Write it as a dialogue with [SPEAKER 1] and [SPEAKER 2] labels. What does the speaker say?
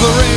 [SPEAKER 1] the rain.